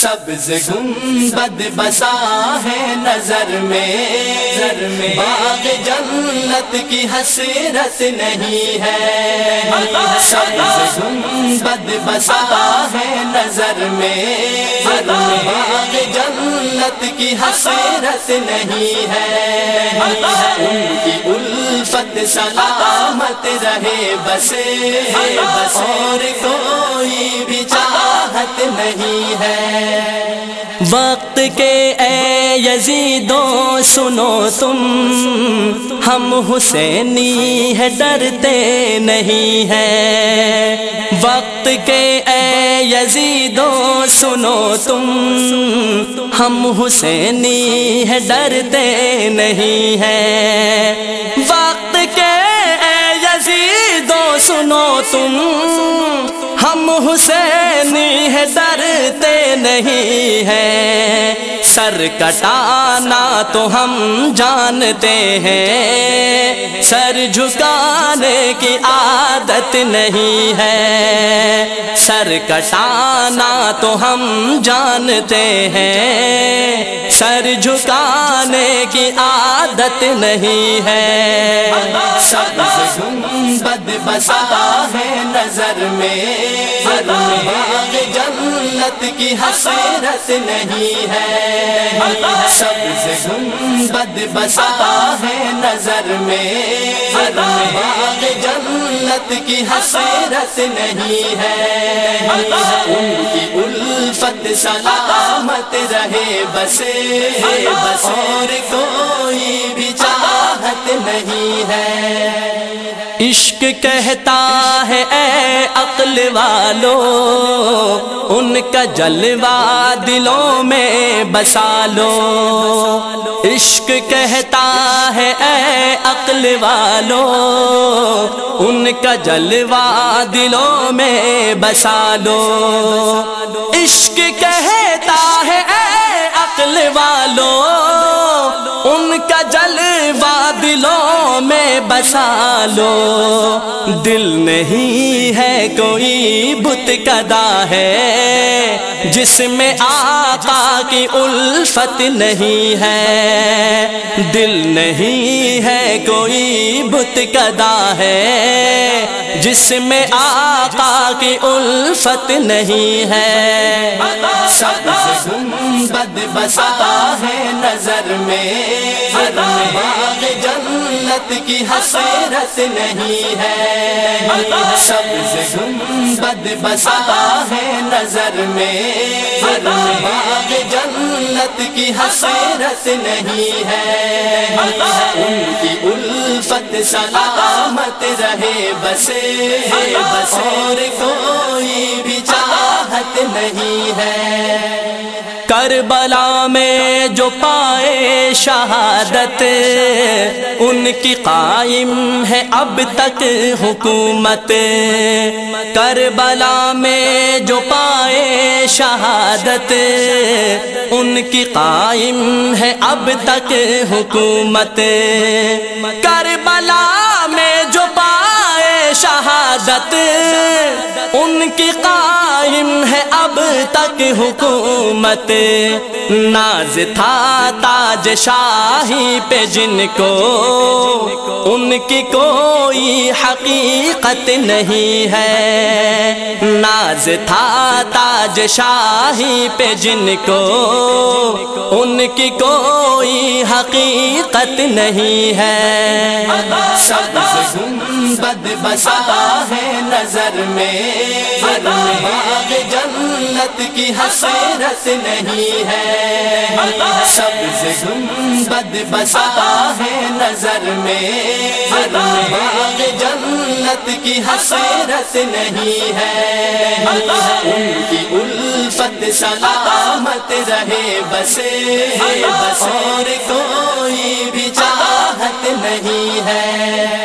سبز گنبد بسا ہے نظر میں۔ باغ جنت کی حسرت نہیں ہے۔ سبز گنبد بسا ہے نظر میں۔ باغ جنت کی حسرت نہیں ہے۔ ان کی الفت سلامت رہے بسے۔ اور وقت کے اے یزیدو سنو تم، ہم حسینی ہے ڈرتے نہیں ہیں۔ وقت کے اے یزیدو سنو تم، ہم حسینی ہے ڈرتے نہیں ہیں۔ وقت کے اے یزیدو سنو تم حسین ہے ڈرتے نہیں ہیں سر کٹانا تو ہم جانتے ہیں۔ سر جھکانے کی عادت نہیں ہے۔ سر کٹانا تو ہم جانتے ہیں۔ سر جھکانے کی عادت نہیں ہے۔ سبز گنبد بسا ہے نظر میں۔ باغ جنت کی حسرت نہیں ہے سبز گنبد بسا ہے نظر میں۔ باغ جنت کی حسرت نہیں ہے ان کی الفت سلامت رہے، بسے، بس اور کوئی بھی چاہت نہیں ہے۔ عشق کہتا ہے، اے والو، ان کا جلوہ دلوں میں بسا لو۔ عشق کہتا ہے، اے عقل والو، ان کا جلوہ دلوں میں بسا لو۔ عشق کہتا ہے، اے عقل والو، ان کا جلوہ سالو لو دل نہیں ہے کوئی بت کدا ہے، جس میں آقا کی الفت نہیں ہے۔ دل نہیں ہے کوئی بت کدا ہے، جس میں آقا کی الفت نہیں ہے۔ سبز گنبد بسا ہے نظر میں۔ باغ جنت کی حسرت نہیں ہے۔ سبز گنبد بسا ہے نظر میں باغ جنت کی حسرت نہیں ہے۔ ان کی الفت سلامت رہے بسے بس اور کوئی بھی چاہت نہیں ہے۔ کربلا میں جو پائے شہادت، ان کی قائم ہے اب تک حکومت۔ کربلا میں جو پائے شہادت، ان کی قائم ہے اب تک حکومت۔ کربلا میں جو پائے شہادت کب اب تک حکومت ناز تھا تاج شاہی پہ جن کو، ان کی کوئی حقیقت نہیں ہے۔ ناز تھا تاج شاہی پہ جن کو ان کی کوئی حقیقت نہیں ہے سبز گنبد بسا ہے نظر میں باغ جنت کی حسرت نہیں ہے سبز گنبد بسا ہے نظر میں باغ جنت کی حسرت نہیں ہے ان کی فت سلامت رہے بسے بس اور کوئی بھی چاہت نہیں ہے۔